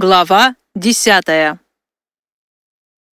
Глава 10.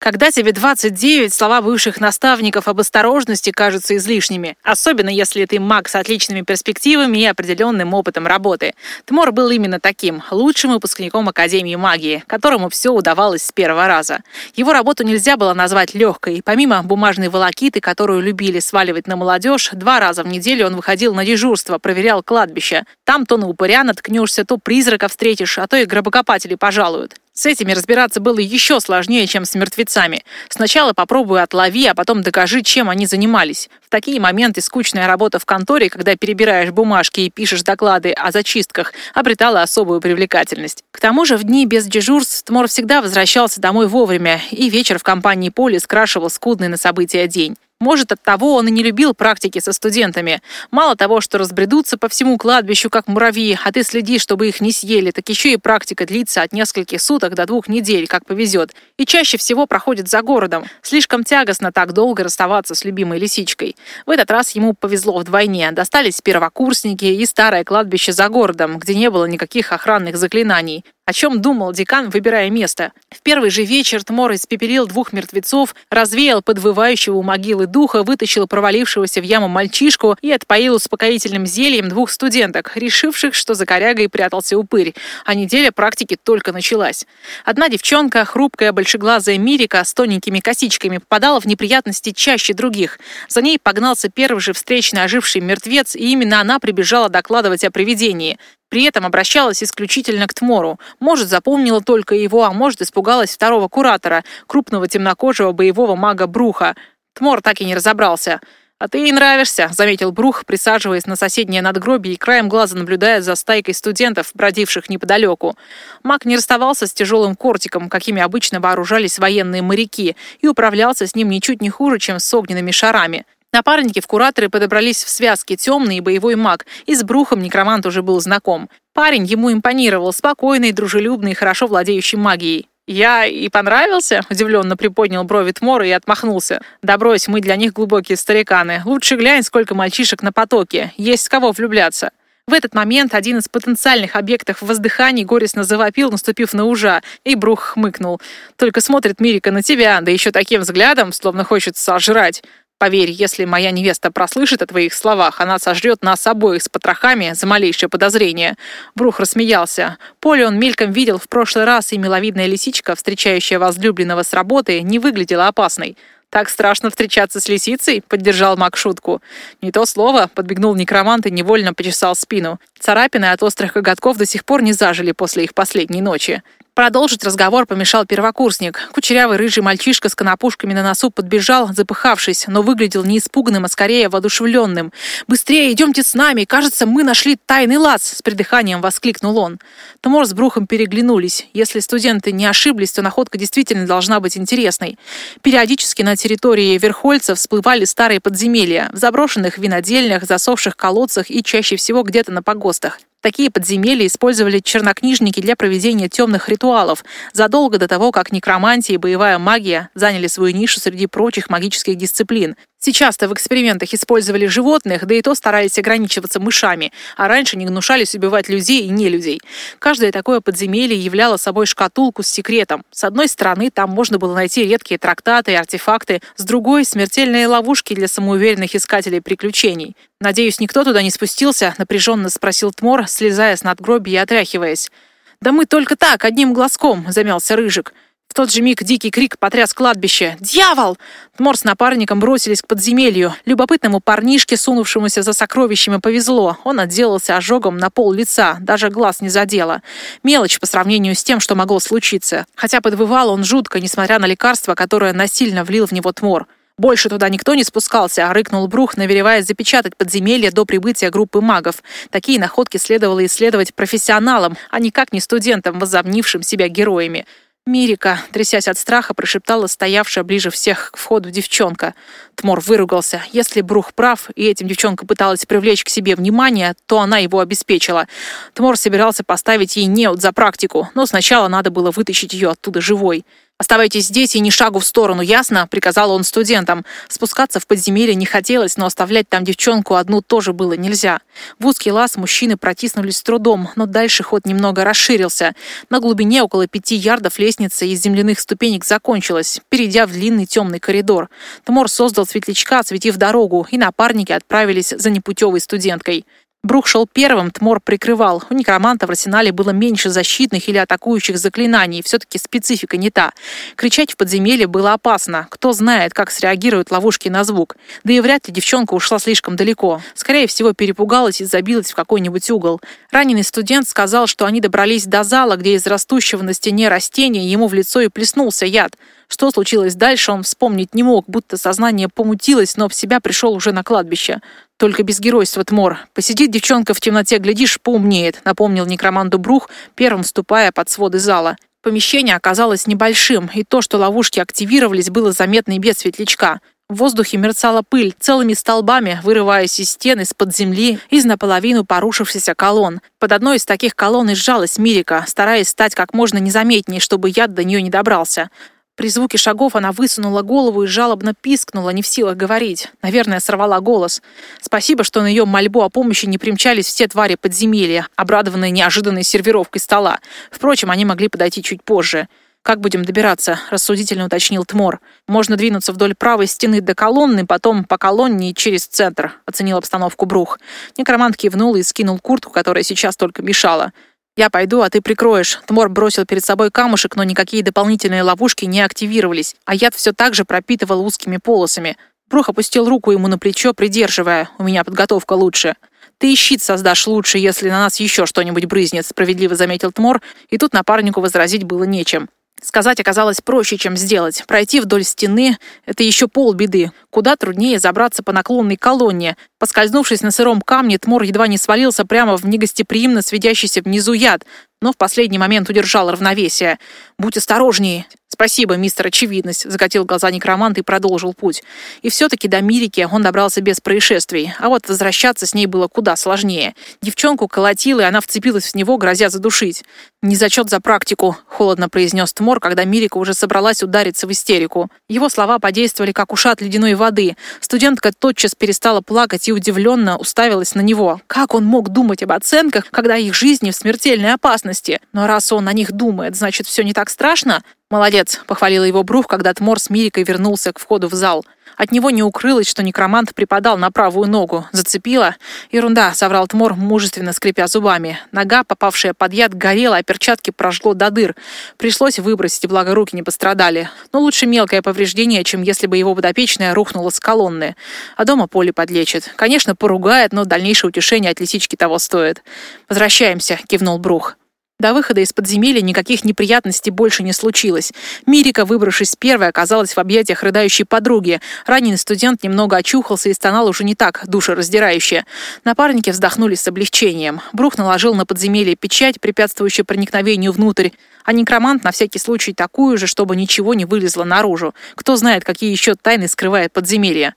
Когда тебе 29, слова бывших наставников об осторожности кажутся излишними, особенно если ты маг с отличными перспективами и определенным опытом работы. Тмор был именно таким, лучшим выпускником Академии магии, которому все удавалось с первого раза. Его работу нельзя было назвать легкой. Помимо бумажной волокиты, которую любили сваливать на молодежь, два раза в неделю он выходил на дежурство, проверял кладбище. Там то на упыря наткнешься, то призрака встретишь, а то и гробокопатели пожалуют. С этими разбираться было еще сложнее, чем с мертвецами. Сначала попробуй отлови, а потом докажи, чем они занимались. В такие моменты скучная работа в конторе, когда перебираешь бумажки и пишешь доклады о зачистках, обретала особую привлекательность. К тому же в дни без дежурств Тмор всегда возвращался домой вовремя, и вечер в компании Поли скрашивал скудный на события день. Может, от того он и не любил практики со студентами. Мало того, что разбредутся по всему кладбищу, как муравьи, а ты следи, чтобы их не съели, так еще и практика длится от нескольких суток до двух недель, как повезет. И чаще всего проходит за городом. Слишком тягостно так долго расставаться с любимой лисичкой. В этот раз ему повезло вдвойне. Достались первокурсники и старое кладбище за городом, где не было никаких охранных заклинаний. О чем думал декан, выбирая место? В первый же вечер Тмор испепелил двух мертвецов, развеял подвывающего у могилы духа, вытащил провалившегося в яму мальчишку и отпоил успокоительным зельем двух студенток, решивших, что за корягой прятался упырь. А неделя практики только началась. Одна девчонка, хрупкая, большеглазая Мирика с тоненькими косичками, попадала в неприятности чаще других. За ней погнался первый же встречный оживший мертвец, и именно она прибежала докладывать о привидении. При этом обращалась исключительно к Тмору. Может, запомнила только его, а может, испугалась второго куратора, крупного темнокожего боевого мага Бруха. Тмор так и не разобрался. «А ты ей нравишься», — заметил Брух, присаживаясь на соседнее надгробие и краем глаза наблюдая за стайкой студентов, бродивших неподалеку. Маг не расставался с тяжелым кортиком, какими обычно вооружались военные моряки, и управлялся с ним ничуть не хуже, чем с огненными шарами. Напарники в кураторы подобрались в связке темный и боевой маг, и с Брухом некромант уже был знаком. Парень ему импонировал, спокойный, дружелюбный хорошо владеющий магией. «Я и понравился?» – удивленно приподнял брови Тмора и отмахнулся. «Да брось, мы для них глубокие стариканы. Лучше глянь, сколько мальчишек на потоке. Есть с кого влюбляться». В этот момент один из потенциальных объектов воздыханий горестно завопил, наступив на ужа, и Брух хмыкнул. «Только смотрит Мирика на тебя, да еще таким взглядом, словно хочет сожрать. Поверь, если моя невеста прослышит о твоих словах, она сожрет нас обоих с потрохами за малейшее подозрение». Брух рассмеялся. Поле он мельком видел в прошлый раз, и миловидная лисичка, встречающая возлюбленного с работы, не выглядела опасной. «Так страшно встречаться с лисицей?» — поддержал Мак шутку. «Не то слово», — подбегнул некромант и невольно почесал спину. Царапины от острых коготков до сих пор не зажили после их последней ночи. Продолжить разговор помешал первокурсник. Кучерявый рыжий мальчишка с конопушками на носу подбежал, запыхавшись, но выглядел не испуганным, а скорее воодушевленным. «Быстрее, идемте с нами! Кажется, мы нашли тайный лаз!» С придыханием воскликнул он. Тумор с Брухом переглянулись. Если студенты не ошиблись, то находка действительно должна быть интересной. Периодически на территории Верхольца всплывали старые подземелья, в заброшенных винодельнях, засохших колодцах и чаще всего где-то на погостах. Такие подземелья использовали чернокнижники для проведения темных ритуалов, задолго до того, как некромантия и боевая магия заняли свою нишу среди прочих магических дисциплин. Сейчас-то в экспериментах использовали животных, да и то старались ограничиваться мышами, а раньше не гнушались убивать людей и не людей. Каждое такое подземелье являло собой шкатулку с секретом. С одной стороны, там можно было найти редкие трактаты и артефакты, с другой — смертельные ловушки для самоуверенных искателей приключений. «Надеюсь, никто туда не спустился?» — напряженно спросил Тмор, слезая с надгробия и отряхиваясь. «Да мы только так, одним глазком», — замялся Рыжик. В тот же миг дикий крик потряс кладбище. «Дьявол!» Тмор с напарником бросились к подземелью. Любопытному парнишке, сунувшемуся за сокровищами, повезло. Он отделался ожогом на пол лица, даже глаз не задело. Мелочь по сравнению с тем, что могло случиться. Хотя подвывал он жутко, несмотря на лекарство, которое насильно влил в него Тмор. Больше туда никто не спускался, а рыкнул Брух, навереваясь запечатать подземелье до прибытия группы магов. Такие находки следовало исследовать профессионалам, а никак не студентам, возомнившим себя героями. «Мирика», трясясь от страха, прошептала стоявшая ближе всех к входу девчонка. Тмор выругался. Если Брух прав, и этим девчонка пыталась привлечь к себе внимание, то она его обеспечила. Тмор собирался поставить ей неуд за практику, но сначала надо было вытащить ее оттуда живой. «Оставайтесь здесь и ни шагу в сторону, ясно?» — приказал он студентам. Спускаться в подземелье не хотелось, но оставлять там девчонку одну тоже было нельзя. В узкий лаз мужчины протиснулись с трудом, но дальше ход немного расширился. На глубине около пяти ярдов лестница из земляных ступенек закончилась, перейдя в длинный темный коридор. Тмор создал светлячка, осветив дорогу, и напарники отправились за непутевой студенткой. Брух шел первым, Тмор прикрывал. У некроманта в арсенале было меньше защитных или атакующих заклинаний, все-таки специфика не та. Кричать в подземелье было опасно. Кто знает, как среагируют ловушки на звук. Да и вряд ли девчонка ушла слишком далеко. Скорее всего, перепугалась и забилась в какой-нибудь угол. Раненый студент сказал, что они добрались до зала, где из растущего на стене растения ему в лицо и плеснулся яд. Что случилось дальше, он вспомнить не мог, будто сознание помутилось, но в себя пришел уже на кладбище. Только без геройства, Тмор. Посидит девчонка в темноте, глядишь, поумнеет, напомнил некроманду Брух, первым вступая под своды зала. Помещение оказалось небольшим, и то, что ловушки активировались, было заметно и без светлячка. В воздухе мерцала пыль, целыми столбами, вырываясь из стен, из-под земли, из наполовину порушившихся колонн. Под одной из таких колонн и сжалась Мирика, стараясь стать как можно незаметнее, чтобы яд до нее не добрался. При звуке шагов она высунула голову и жалобно пискнула, не в силах говорить. Наверное, сорвала голос. Спасибо, что на ее мольбу о помощи не примчались все твари подземелья, обрадованные неожиданной сервировкой стола. Впрочем, они могли подойти чуть позже. «Как будем добираться?» – рассудительно уточнил Тмор. «Можно двинуться вдоль правой стены до колонны, потом по колонне и через центр», – оценил обстановку Брух. Некромант кивнул и скинул куртку, которая сейчас только мешала. «Я пойду, а ты прикроешь». Тмор бросил перед собой камушек, но никакие дополнительные ловушки не активировались, а яд все так же пропитывал узкими полосами. Брух опустил руку ему на плечо, придерживая. «У меня подготовка лучше». «Ты и щит создашь лучше, если на нас еще что-нибудь брызнет», справедливо заметил Тмор, и тут напарнику возразить было нечем. Сказать оказалось проще, чем сделать. Пройти вдоль стены — это еще полбеды. Куда труднее забраться по наклонной колонне. Поскользнувшись на сыром камне, Тмор едва не свалился прямо в негостеприимно сведящийся внизу яд, но в последний момент удержал равновесие. «Будь осторожнее!» «Спасибо, мистер Очевидность», — закатил глаза некромант и продолжил путь. И все-таки до Мирики он добрался без происшествий, а вот возвращаться с ней было куда сложнее. Девчонку колотила, и она вцепилась в него, грозя задушить. «Не зачет за практику», — холодно произнес Тмор, когда Мирика уже собралась удариться в истерику. Его слова подействовали, как ушат ледяной воды. Студентка тотчас перестала плакать и удивленно уставилась на него. Как он мог думать об оценках, когда их жизни в смертельной опасности? Но раз он о них думает, значит, все не так страшно? «Молодец», — похвалила его Брух, когда Тмор с Мирикой вернулся к входу в зал. От него не укрылось, что некромант припадал на правую ногу. Зацепила. «Ерунда», — соврал Тмор, мужественно скрипя зубами. Нога, попавшая под яд, горела, а перчатки прожгло до дыр. Пришлось выбросить, благо руки не пострадали. Но лучше мелкое повреждение, чем если бы его подопечная рухнула с колонны. А дома поле подлечит. Конечно, поругает, но дальнейшее утешение от лисички того стоит. «Возвращаемся», — кивнул Брух. До выхода из подземелья никаких неприятностей больше не случилось. Мирика, выбравшись первой, оказалась в объятиях рыдающей подруги. Раненый студент немного очухался и стонал уже не так душераздирающе. Напарники вздохнули с облегчением. Брух наложил на подземелье печать, препятствующую проникновению внутрь, а некромант на всякий случай такую же, чтобы ничего не вылезло наружу. Кто знает, какие еще тайны скрывает подземелье.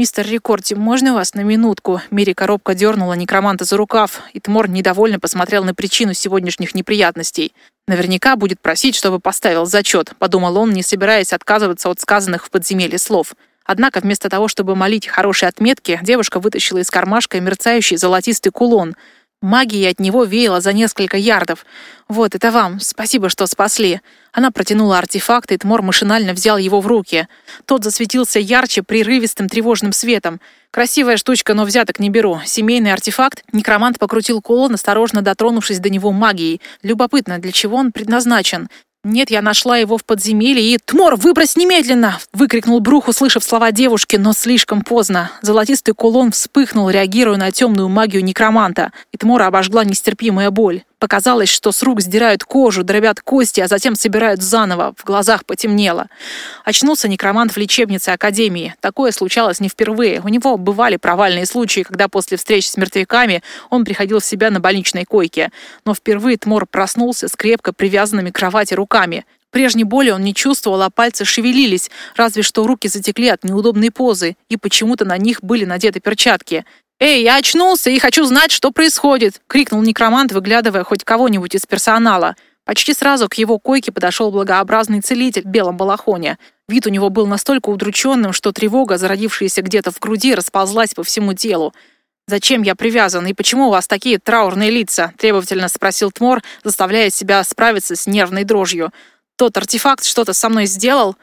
«Мистер Рекорди, можно вас на минутку?» Мири коробка дернула некроманта за рукав, и Тмор недовольно посмотрел на причину сегодняшних неприятностей. «Наверняка будет просить, чтобы поставил зачет», — подумал он, не собираясь отказываться от сказанных в подземелье слов. Однако вместо того, чтобы молить хорошие отметки, девушка вытащила из кармашка мерцающий золотистый кулон — Магия от него веяла за несколько ярдов. «Вот, это вам. Спасибо, что спасли». Она протянула артефакт, и Тмор машинально взял его в руки. Тот засветился ярче, прерывистым тревожным светом. Красивая штучка, но взяток не беру. Семейный артефакт. Некромант покрутил кулон, осторожно дотронувшись до него магией. Любопытно, для чего он предназначен. «Нет, я нашла его в подземелье и...» «Тмор, выбрось немедленно!» — выкрикнул Брух, услышав слова девушки, но слишком поздно. Золотистый кулон вспыхнул, реагируя на темную магию некроманта, и Тмора обожгла нестерпимая боль. Показалось, что с рук сдирают кожу, дробят кости, а затем собирают заново. В глазах потемнело. Очнулся некромант в лечебнице Академии. Такое случалось не впервые. У него бывали провальные случаи, когда после встреч с мертвяками он приходил в себя на больничной койке. Но впервые Тмор проснулся с крепко привязанными к кровати руками. Прежней боли он не чувствовал, а пальцы шевелились, разве что руки затекли от неудобной позы, и почему-то на них были надеты перчатки. «Эй, я очнулся и хочу знать, что происходит!» — крикнул некромант, выглядывая хоть кого-нибудь из персонала. Почти сразу к его койке подошел благообразный целитель в белом балахоне. Вид у него был настолько удрученным, что тревога, зародившаяся где-то в груди, расползлась по всему телу. «Зачем я привязан и почему у вас такие траурные лица?» – требовательно спросил Тмор, заставляя себя справиться с нервной дрожью. «Тот артефакт что-то со мной сделал?»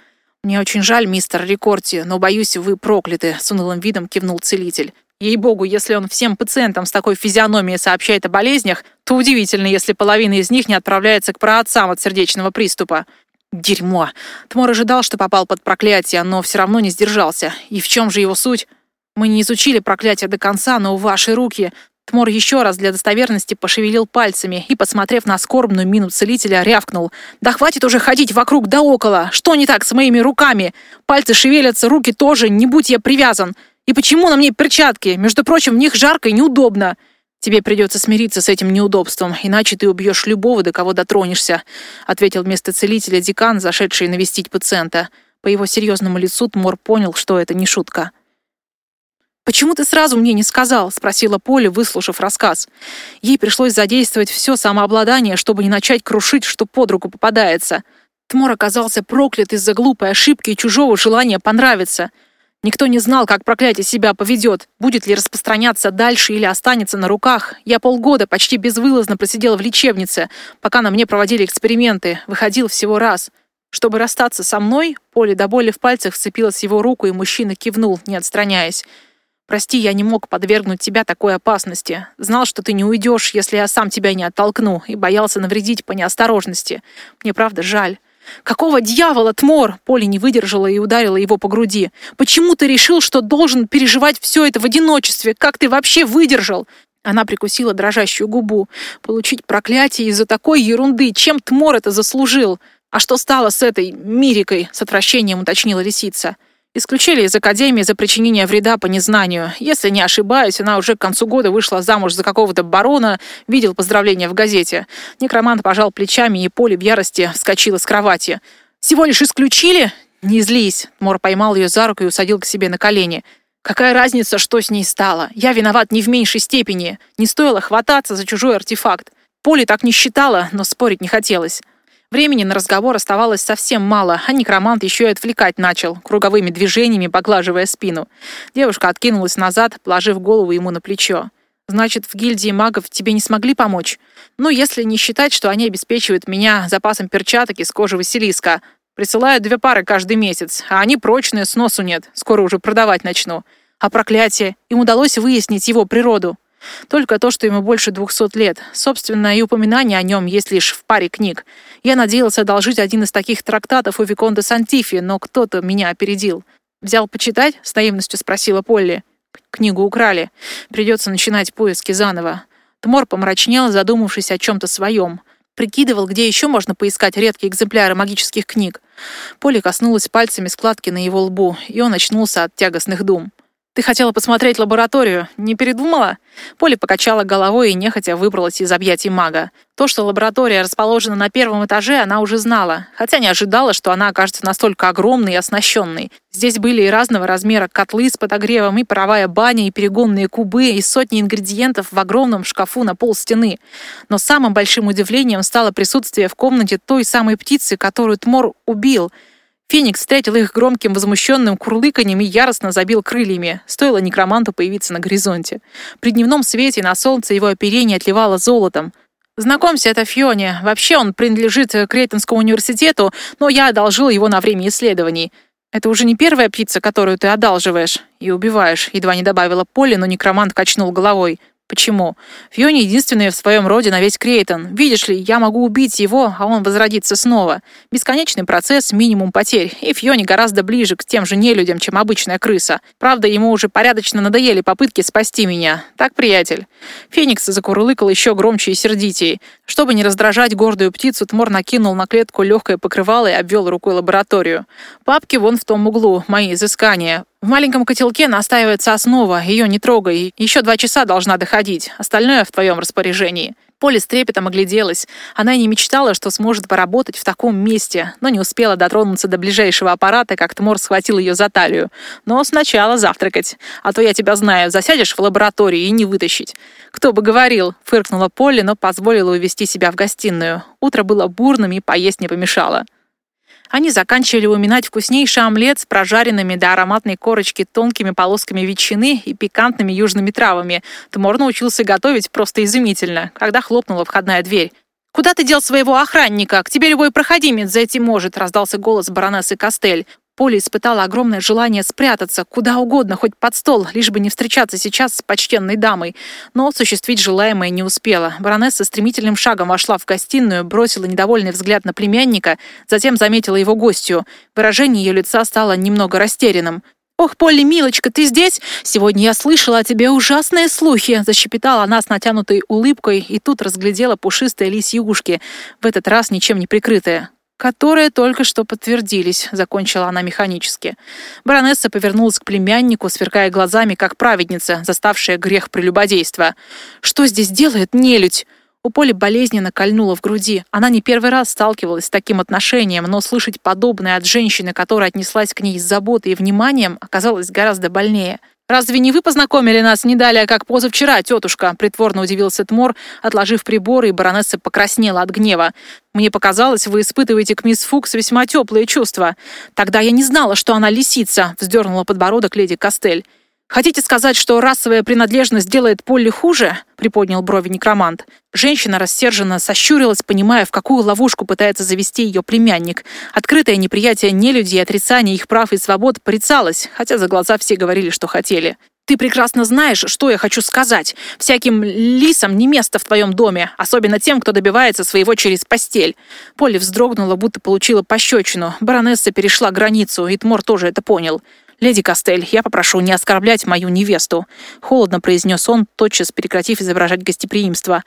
«Мне очень жаль, мистер Рекорти, но, боюсь, вы прокляты», — с унылым видом кивнул целитель. Ей-богу, если он всем пациентам с такой физиономией сообщает о болезнях, то удивительно, если половина из них не отправляется к праотцам от сердечного приступа. Дерьмо. Тмор ожидал, что попал под проклятие, но все равно не сдержался. И в чем же его суть? Мы не изучили проклятие до конца, но ваши руки... Тмор еще раз для достоверности пошевелил пальцами и, посмотрев на скорбную мину целителя, рявкнул. «Да хватит уже ходить вокруг да около! Что не так с моими руками? Пальцы шевелятся, руки тоже, не будь я привязан! И почему на мне перчатки? Между прочим, в них жарко и неудобно. Тебе придется смириться с этим неудобством, иначе ты убьешь любого, до кого дотронешься», ответил вместо целителя декан, зашедший навестить пациента. По его серьезному лицу Тмор понял, что это не шутка. «Почему ты сразу мне не сказал?» — спросила Поля, выслушав рассказ. Ей пришлось задействовать все самообладание, чтобы не начать крушить, что под руку попадается. Тмор оказался проклят из-за глупой ошибки и чужого желания понравиться — Никто не знал, как проклятие себя поведет, будет ли распространяться дальше или останется на руках. Я полгода почти безвылазно просидел в лечебнице, пока на мне проводили эксперименты, выходил всего раз. Чтобы расстаться со мной, Поле до боли в пальцах вцепилась его руку, и мужчина кивнул, не отстраняясь. «Прости, я не мог подвергнуть тебя такой опасности. Знал, что ты не уйдешь, если я сам тебя не оттолкну, и боялся навредить по неосторожности. Мне правда жаль». «Какого дьявола, Тмор?» Поли не выдержала и ударила его по груди. «Почему ты решил, что должен переживать все это в одиночестве? Как ты вообще выдержал?» Она прикусила дрожащую губу. «Получить проклятие из-за такой ерунды. Чем Тмор это заслужил?» «А что стало с этой Мирикой?» — с отвращением уточнила лисица. Исключили из Академии за причинение вреда по незнанию. Если не ошибаюсь, она уже к концу года вышла замуж за какого-то барона, видел поздравления в газете. Некромант пожал плечами, и Поле в ярости вскочила с кровати. «Всего лишь исключили?» «Не злись!» Мор поймал ее за руку и усадил к себе на колени. «Какая разница, что с ней стало? Я виноват не в меньшей степени. Не стоило хвататься за чужой артефакт. Поле так не считала, но спорить не хотелось. Времени на разговор оставалось совсем мало, а некромант еще и отвлекать начал, круговыми движениями поглаживая спину. Девушка откинулась назад, положив голову ему на плечо. «Значит, в гильдии магов тебе не смогли помочь? Ну, если не считать, что они обеспечивают меня запасом перчаток из кожи Василиска. Присылают две пары каждый месяц, а они прочные, сносу нет. Скоро уже продавать начну. А проклятие? Им удалось выяснить его природу. Только то, что ему больше двухсот лет. Собственно, и упоминание о нем есть лишь в паре книг. Я надеялся одолжить один из таких трактатов у Виконта Сантифи, но кто-то меня опередил. «Взял почитать?» — с наивностью спросила Полли. «Книгу украли. Придется начинать поиски заново». Тмор помрачнел, задумавшись о чем-то своем. Прикидывал, где еще можно поискать редкие экземпляры магических книг. Поле коснулась пальцами складки на его лбу, и он очнулся от тягостных дум. «Ты хотела посмотреть лабораторию? Не передумала?» Поля покачала головой и нехотя выбралась из объятий мага. То, что лаборатория расположена на первом этаже, она уже знала, хотя не ожидала, что она окажется настолько огромной и оснащенной. Здесь были и разного размера котлы с подогревом, и паровая баня, и перегонные кубы, и сотни ингредиентов в огромном шкафу на пол стены. Но самым большим удивлением стало присутствие в комнате той самой птицы, которую Тмор убил — Феникс встретил их громким возмущенным курлыканьем и яростно забил крыльями. Стоило некроманту появиться на горизонте. При дневном свете на солнце его оперение отливало золотом. «Знакомься, это Фиони. Вообще он принадлежит к Рейтонскому университету, но я одолжил его на время исследований. Это уже не первая птица, которую ты одалживаешь и убиваешь», едва не добавила Полли, но некромант качнул головой. Почему? Фиони единственный в своем роде на весь Крейтон. Видишь ли, я могу убить его, а он возродится снова. Бесконечный процесс, минимум потерь. И Фиони гораздо ближе к тем же нелюдям, чем обычная крыса. Правда, ему уже порядочно надоели попытки спасти меня. Так, приятель? Феникс закурлыкал еще громче и сердитей. Чтобы не раздражать гордую птицу, Тмор накинул на клетку легкое покрывало и обвел рукой лабораторию. Папки вон в том углу, мои изыскания. В маленьком котелке настаивается основа, ее не трогай. Еще два часа должна доходить. Остальное в твоем распоряжении. Поле с трепетом огляделась. Она и не мечтала, что сможет поработать в таком месте, но не успела дотронуться до ближайшего аппарата, как Тмор схватил ее за талию. Но сначала завтракать. А то я тебя знаю, засядешь в лаборатории и не вытащить. Кто бы говорил, фыркнула Поле, но позволила увести себя в гостиную. Утро было бурным и поесть не помешало. Они заканчивали уминать вкуснейший омлет с прожаренными до ароматной корочки тонкими полосками ветчины и пикантными южными травами. Тмор научился готовить просто изумительно, когда хлопнула входная дверь. «Куда ты дел своего охранника? К тебе любой проходимец зайти может», раздался голос баронессы Костель. Поля испытала огромное желание спрятаться куда угодно, хоть под стол, лишь бы не встречаться сейчас с почтенной дамой. Но осуществить желаемое не успела. Баронесса стремительным шагом вошла в гостиную, бросила недовольный взгляд на племянника, затем заметила его гостью. Выражение ее лица стало немного растерянным. «Ох, Полли, милочка, ты здесь? Сегодня я слышала о тебе ужасные слухи!» Защепетала она с натянутой улыбкой и тут разглядела пушистые лисьи ушки, в этот раз ничем не прикрытые которые только что подтвердились», — закончила она механически. Баронесса повернулась к племяннику, сверкая глазами, как праведница, заставшая грех прелюбодейства. «Что здесь делает нелюдь?» У Поли болезненно кольнуло в груди. Она не первый раз сталкивалась с таким отношением, но слышать подобное от женщины, которая отнеслась к ней с заботой и вниманием, оказалось гораздо больнее. «Разве не вы познакомили нас не далее, как позавчера, тетушка?» Притворно удивился Тмор, отложив приборы, и баронесса покраснела от гнева. «Мне показалось, вы испытываете к мисс Фукс весьма теплые чувства. Тогда я не знала, что она лисица», — вздернула подбородок леди Костель. «Хотите сказать, что расовая принадлежность делает Полли хуже?» — приподнял брови некромант. Женщина рассерженно сощурилась, понимая, в какую ловушку пытается завести ее племянник. Открытое неприятие нелюдей и отрицание их прав и свобод порицалось, хотя за глаза все говорили, что хотели. «Ты прекрасно знаешь, что я хочу сказать. Всяким лисам не место в твоем доме, особенно тем, кто добивается своего через постель». Полли вздрогнула, будто получила пощечину. Баронесса перешла границу, и Тмор тоже это понял. «Леди Костель, я попрошу не оскорблять мою невесту», — холодно произнес он, тотчас прекратив изображать гостеприимство.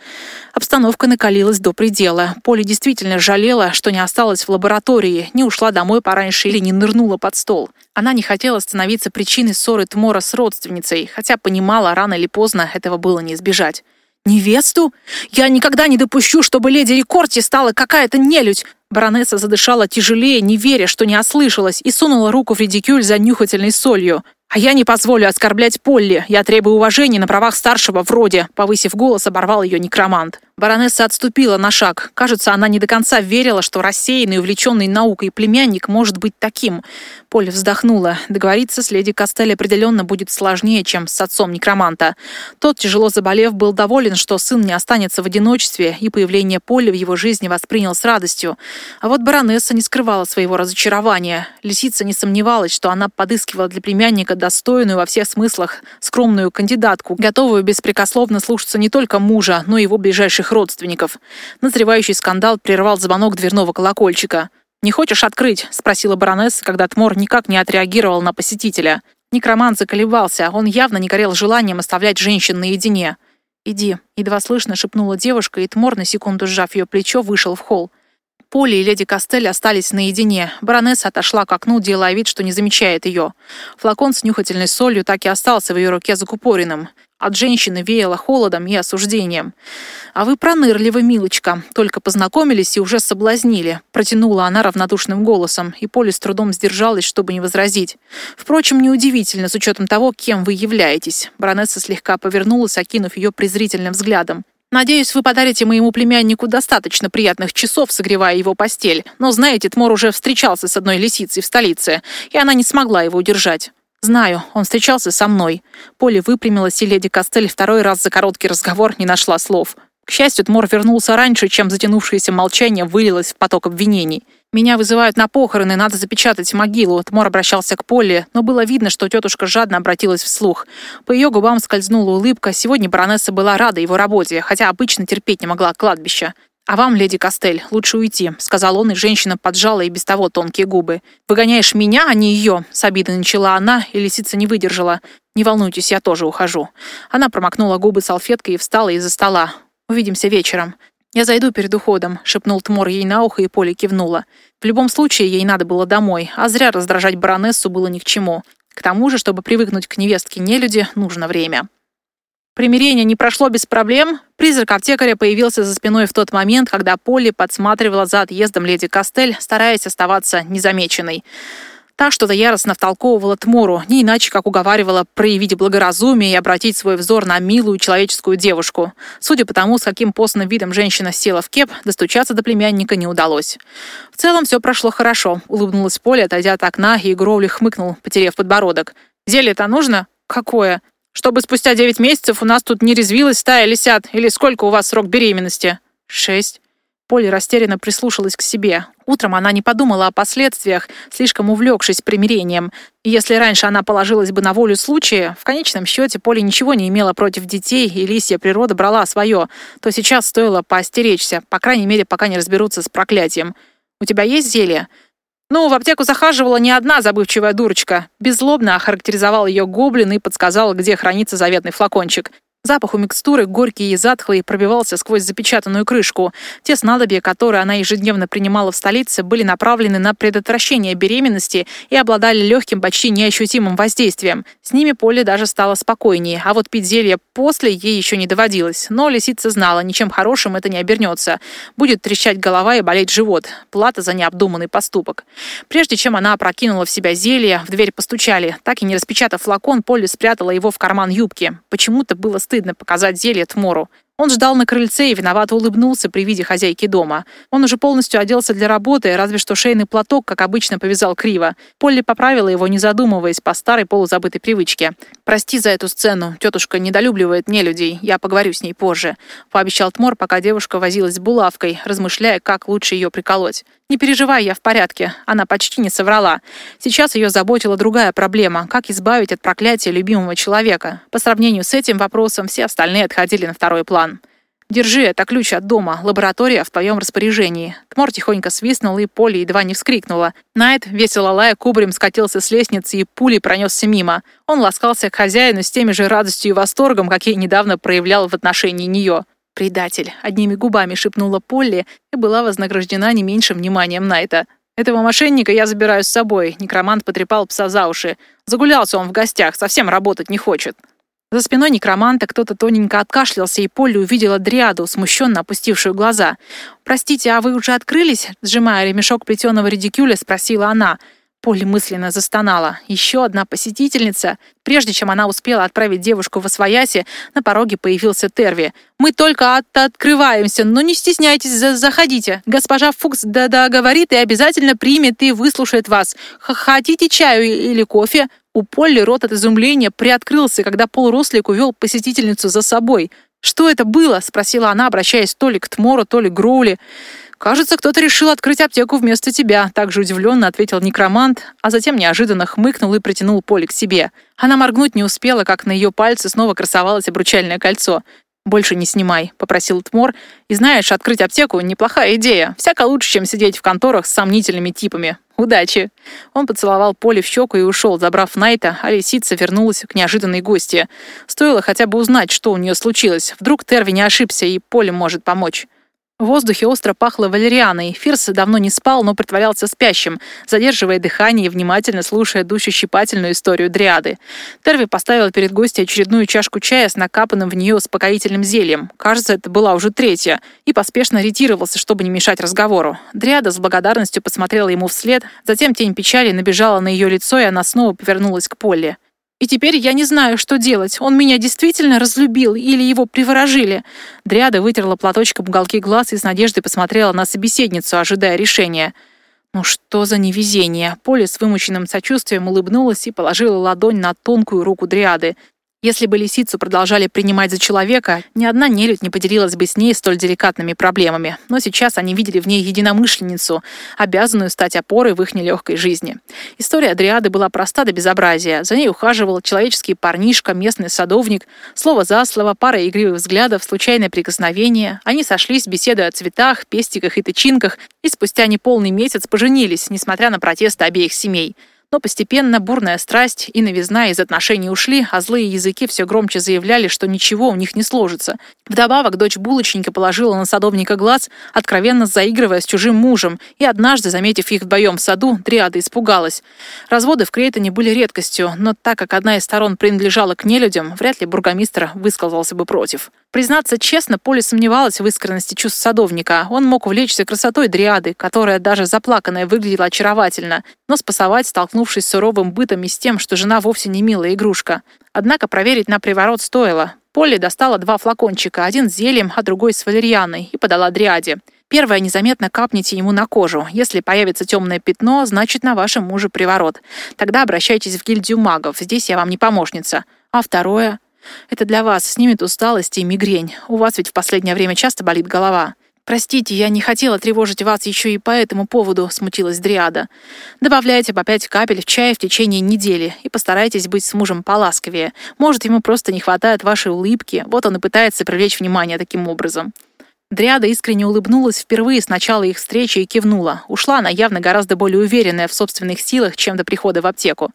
Обстановка накалилась до предела. Поля действительно жалела, что не осталась в лаборатории, не ушла домой пораньше или не нырнула под стол. Она не хотела становиться причиной ссоры Тмора с родственницей, хотя понимала, рано или поздно этого было не избежать. «Невесту? Я никогда не допущу, чтобы леди Рекорти стала какая-то нелюдь!» Баронесса задышала тяжелее, не веря, что не ослышалась, и сунула руку в редикюль за нюхательной солью. «А я не позволю оскорблять Полли. Я требую уважения на правах старшего в роде», повысив голос, оборвал ее некромант. Баронесса отступила на шаг. Кажется, она не до конца верила, что рассеянный, увлеченный наукой племянник может быть таким. Поле вздохнула. Договориться с леди Костель определенно будет сложнее, чем с отцом некроманта. Тот, тяжело заболев, был доволен, что сын не останется в одиночестве, и появление Поля в его жизни воспринял с радостью. А вот баронесса не скрывала своего разочарования. Лисица не сомневалась, что она подыскивала для племянника достойную во всех смыслах скромную кандидатку, готовую беспрекословно слушаться не только мужа, но и его ближайших родственников. Назревающий скандал прервал звонок дверного колокольчика. «Не хочешь открыть?» — спросила баронесса, когда Тмор никак не отреагировал на посетителя. Некромант заколебался, он явно не горел желанием оставлять женщин наедине. «Иди», — едва слышно шепнула девушка, и Тмор, на секунду сжав ее плечо, вышел в холл. Поли и леди Костель остались наедине. Баронесса отошла к окну, делая вид, что не замечает ее. Флакон с нюхательной солью так и остался в ее руке закупоренным. От женщины веяло холодом и осуждением. «А вы пронырливы, милочка. Только познакомились и уже соблазнили», — протянула она равнодушным голосом, и Поле с трудом сдержалась, чтобы не возразить. «Впрочем, неудивительно, с учетом того, кем вы являетесь». Баронесса слегка повернулась, окинув ее презрительным взглядом. «Надеюсь, вы подарите моему племяннику достаточно приятных часов, согревая его постель. Но, знаете, Тмор уже встречался с одной лисицей в столице, и она не смогла его удержать. «Знаю, он встречался со мной». Поле выпрямилась, и леди Костель второй раз за короткий разговор не нашла слов. К счастью, Тмор вернулся раньше, чем затянувшееся молчание вылилось в поток обвинений. «Меня вызывают на похороны, надо запечатать могилу». Тмор обращался к Поле, но было видно, что тетушка жадно обратилась вслух. По ее губам скользнула улыбка. Сегодня баронесса была рада его работе, хотя обычно терпеть не могла кладбища. «А вам, леди Костель, лучше уйти», — сказал он, и женщина поджала и без того тонкие губы. «Выгоняешь меня, а не ее», — с обидой начала она, и лисица не выдержала. «Не волнуйтесь, я тоже ухожу». Она промокнула губы салфеткой и встала из-за стола. «Увидимся вечером». «Я зайду перед уходом», — шепнул Тмор ей на ухо, и Поле кивнула. В любом случае, ей надо было домой, а зря раздражать баронессу было ни к чему. К тому же, чтобы привыкнуть к невестке нелюди, нужно время. Примирение не прошло без проблем. Призрак аптекаря появился за спиной в тот момент, когда Полли подсматривала за отъездом леди Костель, стараясь оставаться незамеченной. Та что-то яростно втолковывала Тмору, не иначе как уговаривала проявить благоразумие и обратить свой взор на милую человеческую девушку. Судя по тому, с каким постным видом женщина села в кеп, достучаться до племянника не удалось. В целом все прошло хорошо, улыбнулась Поля, отойдя от окна, и Гроули хмыкнул, потеряв подбородок. «Зелье-то нужно? Какое? Чтобы спустя девять месяцев у нас тут не резвилась стая лисят? Или сколько у вас срок беременности?» «Шесть». Полли растерянно прислушалась к себе. Утром она не подумала о последствиях, слишком увлекшись примирением. И если раньше она положилась бы на волю случая, в конечном счете Полли ничего не имела против детей, и лисья природа брала свое, то сейчас стоило поостеречься, по крайней мере, пока не разберутся с проклятием. «У тебя есть зелье?» «Ну, в аптеку захаживала не одна забывчивая дурочка». Беззлобно охарактеризовал ее гоблин и подсказал, где хранится заветный флакончик. Запах у микстуры, горький и затхлый, пробивался сквозь запечатанную крышку. Те снадобья, которые она ежедневно принимала в столице, были направлены на предотвращение беременности и обладали легким, почти неощутимым воздействием. С ними Поле даже стало спокойнее, а вот пить зелье после ей еще не доводилось. Но лисица знала, ничем хорошим это не обернется. Будет трещать голова и болеть живот. Плата за необдуманный поступок. Прежде чем она опрокинула в себя зелье, в дверь постучали. Так и не распечатав флакон, Поле спрятала его в карман юбки. Почему-то было стыдно показать зелье Тмору. Он ждал на крыльце и виновато улыбнулся при виде хозяйки дома. Он уже полностью оделся для работы, разве что шейный платок, как обычно, повязал криво. Полли поправила его, не задумываясь, по старой полузабытой привычке. «Прости за эту сцену. Тетушка недолюбливает мне людей. Я поговорю с ней позже», — пообещал Тмор, пока девушка возилась с булавкой, размышляя, как лучше ее приколоть. «Не переживай, я в порядке». Она почти не соврала. Сейчас ее заботила другая проблема — как избавить от проклятия любимого человека. По сравнению с этим вопросом все остальные отходили на второй план. «Держи, это ключ от дома. Лаборатория в твоем распоряжении». Тмор тихонько свистнул, и Поле едва не вскрикнула. Найт, весело лая, кубарем скатился с лестницы и пулей пронесся мимо. Он ласкался к хозяину с теми же радостью и восторгом, какие недавно проявлял в отношении нее. «Предатель!» — одними губами шепнула Полли и была вознаграждена не меньшим вниманием Найта. «Этого мошенника я забираю с собой», — некромант потрепал пса за уши. «Загулялся он в гостях, совсем работать не хочет». За спиной некроманта кто-то тоненько откашлялся, и Полли увидела дриаду, смущенно опустившую глаза. «Простите, а вы уже открылись?» Сжимая ремешок плетеного редикюля, спросила она. Полли мысленно застонала. Еще одна посетительница. Прежде чем она успела отправить девушку в освояси, на пороге появился Терви. «Мы только от открываемся, но не стесняйтесь, за заходите. Госпожа Фукс да-да говорит и обязательно примет и выслушает вас. Х Хотите чаю или кофе?» У Полли рот от изумления приоткрылся, когда полурослик увел посетительницу за собой. «Что это было?» — спросила она, обращаясь то ли к Тмору, то ли к Гроули. «Кажется, кто-то решил открыть аптеку вместо тебя», — также удивленно ответил некромант, а затем неожиданно хмыкнул и притянул Полли к себе. Она моргнуть не успела, как на ее пальце снова красовалось обручальное кольцо. «Больше не снимай», — попросил Тмор. «И знаешь, открыть аптеку — неплохая идея. Всяко лучше, чем сидеть в конторах с сомнительными типами. Удачи!» Он поцеловал Поле в щеку и ушел, забрав Найта, а лисица вернулась к неожиданной гости. Стоило хотя бы узнать, что у нее случилось. Вдруг Терви не ошибся, и Поле может помочь. В воздухе остро пахло валерианой. Фирс давно не спал, но притворялся спящим, задерживая дыхание и внимательно слушая душещипательную историю дриады. Терви поставила перед гостем очередную чашку чая с накапанным в нее успокоительным зельем. Кажется, это была уже третья. И поспешно ретировался, чтобы не мешать разговору. Дриада с благодарностью посмотрела ему вслед, затем тень печали набежала на ее лицо, и она снова повернулась к Полли. И теперь я не знаю, что делать. Он меня действительно разлюбил или его приворожили. Дриада вытерла платочком уголки глаз и с надеждой посмотрела на собеседницу, ожидая решения. Ну что за невезение? Поле с вымученным сочувствием улыбнулась и положила ладонь на тонкую руку Дриады. Если бы лисицу продолжали принимать за человека, ни одна нелюдь не поделилась бы с ней столь деликатными проблемами. Но сейчас они видели в ней единомышленницу, обязанную стать опорой в их нелегкой жизни. История Адриады была проста до безобразия. За ней ухаживал человеческий парнишка, местный садовник. Слово за слово, пара игривых взглядов, случайное прикосновение. Они сошлись, беседуя о цветах, пестиках и тычинках, и спустя неполный месяц поженились, несмотря на протесты обеих семей. Но постепенно бурная страсть и новизна из отношений ушли, а злые языки все громче заявляли, что ничего у них не сложится. Вдобавок дочь булочника положила на садовника глаз, откровенно заигрывая с чужим мужем, и однажды, заметив их вдвоем в саду, Дриада испугалась. Разводы в Крейтоне были редкостью, но так как одна из сторон принадлежала к нелюдям, вряд ли бургомистр высказался бы против. Признаться честно, Поле сомневалась в искренности чувств садовника. Он мог увлечься красотой дриады, которая даже заплаканная выглядела очаровательно, но спасовать, столкнувшись с суровым бытом и с тем, что жена вовсе не милая игрушка. Однако проверить на приворот стоило. Поле достала два флакончика, один с зельем, а другой с валерьяной, и подала дриаде. Первое незаметно капните ему на кожу. Если появится темное пятно, значит на вашем муже приворот. Тогда обращайтесь в гильдию магов, здесь я вам не помощница. А второе? Это для вас снимет усталость и мигрень. У вас ведь в последнее время часто болит голова. «Простите, я не хотела тревожить вас еще и по этому поводу», — смутилась Дриада. «Добавляйте по пять капель в чай в течение недели и постарайтесь быть с мужем поласковее. Может, ему просто не хватает вашей улыбки, вот он и пытается привлечь внимание таким образом». Дриада искренне улыбнулась впервые с начала их встречи и кивнула. Ушла она явно гораздо более уверенная в собственных силах, чем до прихода в аптеку.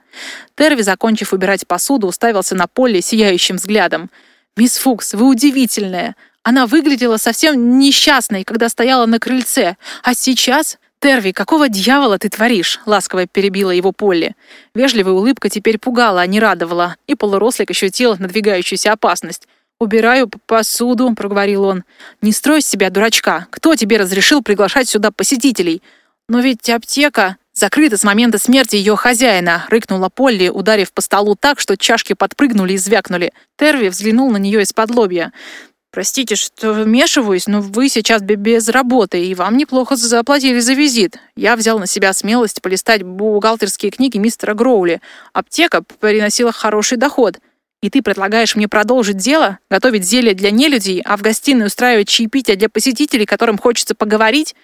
Терви, закончив убирать посуду, уставился на Полли сияющим взглядом. «Мисс Фукс, вы удивительная! Она выглядела совсем несчастной, когда стояла на крыльце. А сейчас... «Терви, какого дьявола ты творишь?» — ласково перебила его Полли. Вежливая улыбка теперь пугала, а не радовала, и полурослик ощутил надвигающуюся опасность. «Убираю посуду», — проговорил он. «Не строй из себя дурачка. Кто тебе разрешил приглашать сюда посетителей? Но ведь аптека закрыта с момента смерти ее хозяина», — рыкнула Полли, ударив по столу так, что чашки подпрыгнули и звякнули. Терви взглянул на нее из-под лобья. «Простите, что вмешиваюсь, но вы сейчас без работы, и вам неплохо заплатили за визит. Я взял на себя смелость полистать бухгалтерские книги мистера Гроули. Аптека приносила хороший доход. И ты предлагаешь мне продолжить дело, готовить зелье для нелюдей, а в гостиной устраивать чаепитие для посетителей, которым хочется поговорить?»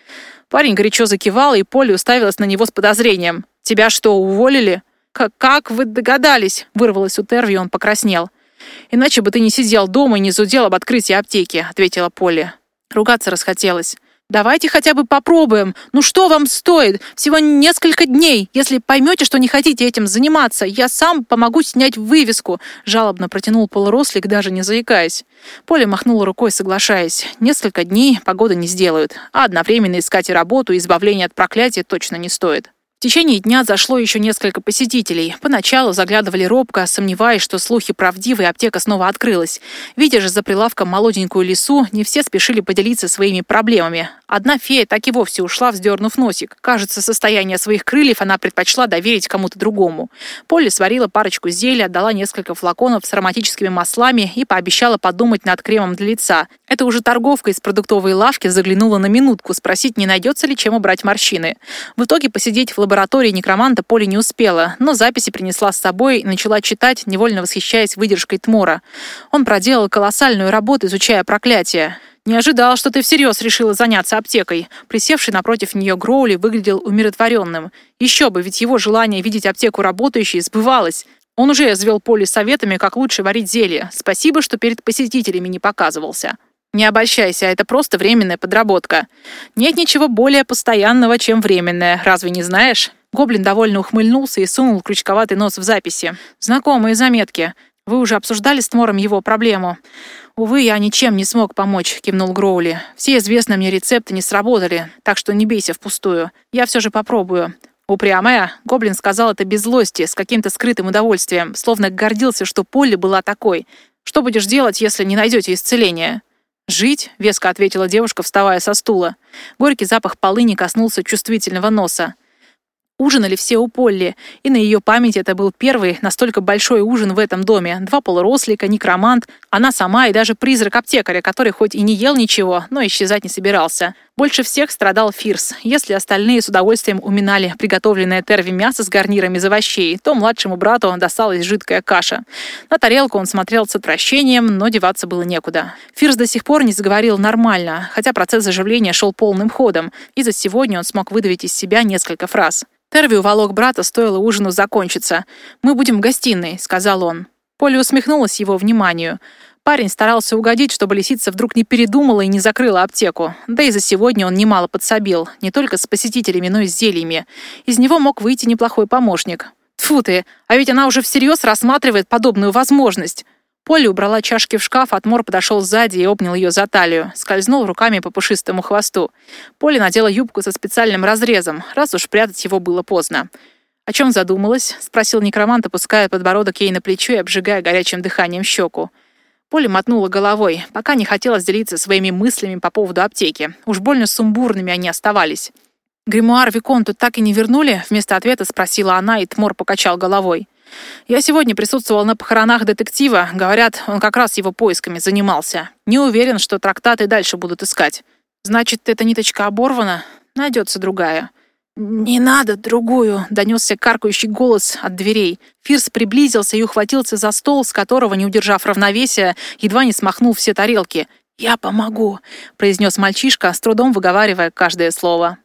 Парень горячо закивал, и Поле уставилась на него с подозрением. «Тебя что, уволили?» «Как вы догадались?» — вырвалось у Терви, он покраснел. «Иначе бы ты не сидел дома и не зудел об открытии аптеки», — ответила Полли. Ругаться расхотелось. «Давайте хотя бы попробуем. Ну что вам стоит? Всего несколько дней. Если поймете, что не хотите этим заниматься, я сам помогу снять вывеску», — жалобно протянул полурослик, даже не заикаясь. Поля махнула рукой, соглашаясь. «Несколько дней погода не сделают, а одновременно искать и работу, и избавление от проклятия точно не стоит». В течение дня зашло еще несколько посетителей. Поначалу заглядывали робко, сомневаясь, что слухи правдивы, и аптека снова открылась. Видя же за прилавком молоденькую лису, не все спешили поделиться своими проблемами. Одна фея так и вовсе ушла, вздернув носик. Кажется, состояние своих крыльев она предпочла доверить кому-то другому. Полли сварила парочку зелий, отдала несколько флаконов с ароматическими маслами и пообещала подумать над кремом для лица. Это уже торговка из продуктовой лавки заглянула на минутку, спросить, не найдется ли чем убрать морщины. В итоге посидеть в лаборатории некроманта Поле не успела, но записи принесла с собой и начала читать, невольно восхищаясь выдержкой Тмора. Он проделал колоссальную работу, изучая проклятие. «Не ожидал, что ты всерьез решила заняться аптекой». Присевший напротив нее Гроули выглядел умиротворенным. Еще бы, ведь его желание видеть аптеку работающей сбывалось. Он уже извел Поле советами, как лучше варить зелье. Спасибо, что перед посетителями не показывался. Не обольщайся, это просто временная подработка. Нет ничего более постоянного, чем временное, разве не знаешь? Гоблин довольно ухмыльнулся и сунул крючковатый нос в записи. Знакомые заметки. Вы уже обсуждали с Тмором его проблему? Увы, я ничем не смог помочь, кивнул Гроули. Все известные мне рецепты не сработали, так что не бейся впустую. Я все же попробую. Упрямая, Гоблин сказал это без злости, с каким-то скрытым удовольствием, словно гордился, что Полли была такой. Что будешь делать, если не найдете исцеления? «Жить?» — веско ответила девушка, вставая со стула. Горький запах полыни коснулся чувствительного носа. Ужинали все у Полли, и на ее памяти это был первый настолько большой ужин в этом доме. Два полурослика, некромант, она сама и даже призрак аптекаря, который хоть и не ел ничего, но исчезать не собирался. Больше всех страдал Фирс. Если остальные с удовольствием уминали приготовленное Терви мясо с гарнирами из овощей, то младшему брату досталась жидкая каша. На тарелку он смотрел с отвращением, но деваться было некуда. Фирс до сих пор не заговорил нормально, хотя процесс заживления шел полным ходом, и за сегодня он смог выдавить из себя несколько фраз. Терви уволок брата, стоило ужину закончиться. «Мы будем в гостиной», — сказал он. Поля усмехнулась его вниманию. Парень старался угодить, чтобы лисица вдруг не передумала и не закрыла аптеку. Да и за сегодня он немало подсобил, не только с посетителями, но и с зельями. Из него мог выйти неплохой помощник. Тфу ты, а ведь она уже всерьез рассматривает подобную возможность. Полли убрала чашки в шкаф, Атмор подошел сзади и обнял ее за талию, скользнул руками по пушистому хвосту. Полли надела юбку со специальным разрезом, раз уж прятать его было поздно. «О чем задумалась?» — спросил некромант, опуская подбородок ей на плечо и обжигая горячим дыханием щеку. Поля мотнула головой, пока не хотелось делиться своими мыслями по поводу аптеки. Уж больно сумбурными они оставались. «Гримуар Виконту так и не вернули?» — вместо ответа спросила она, и Тмор покачал головой. «Я сегодня присутствовал на похоронах детектива. Говорят, он как раз его поисками занимался. Не уверен, что трактаты дальше будут искать. Значит, эта ниточка оборвана? Найдется другая». «Не надо другую!» — донесся каркающий голос от дверей. Фирс приблизился и ухватился за стол, с которого, не удержав равновесия, едва не смахнул все тарелки. «Я помогу!» — произнес мальчишка, с трудом выговаривая каждое слово.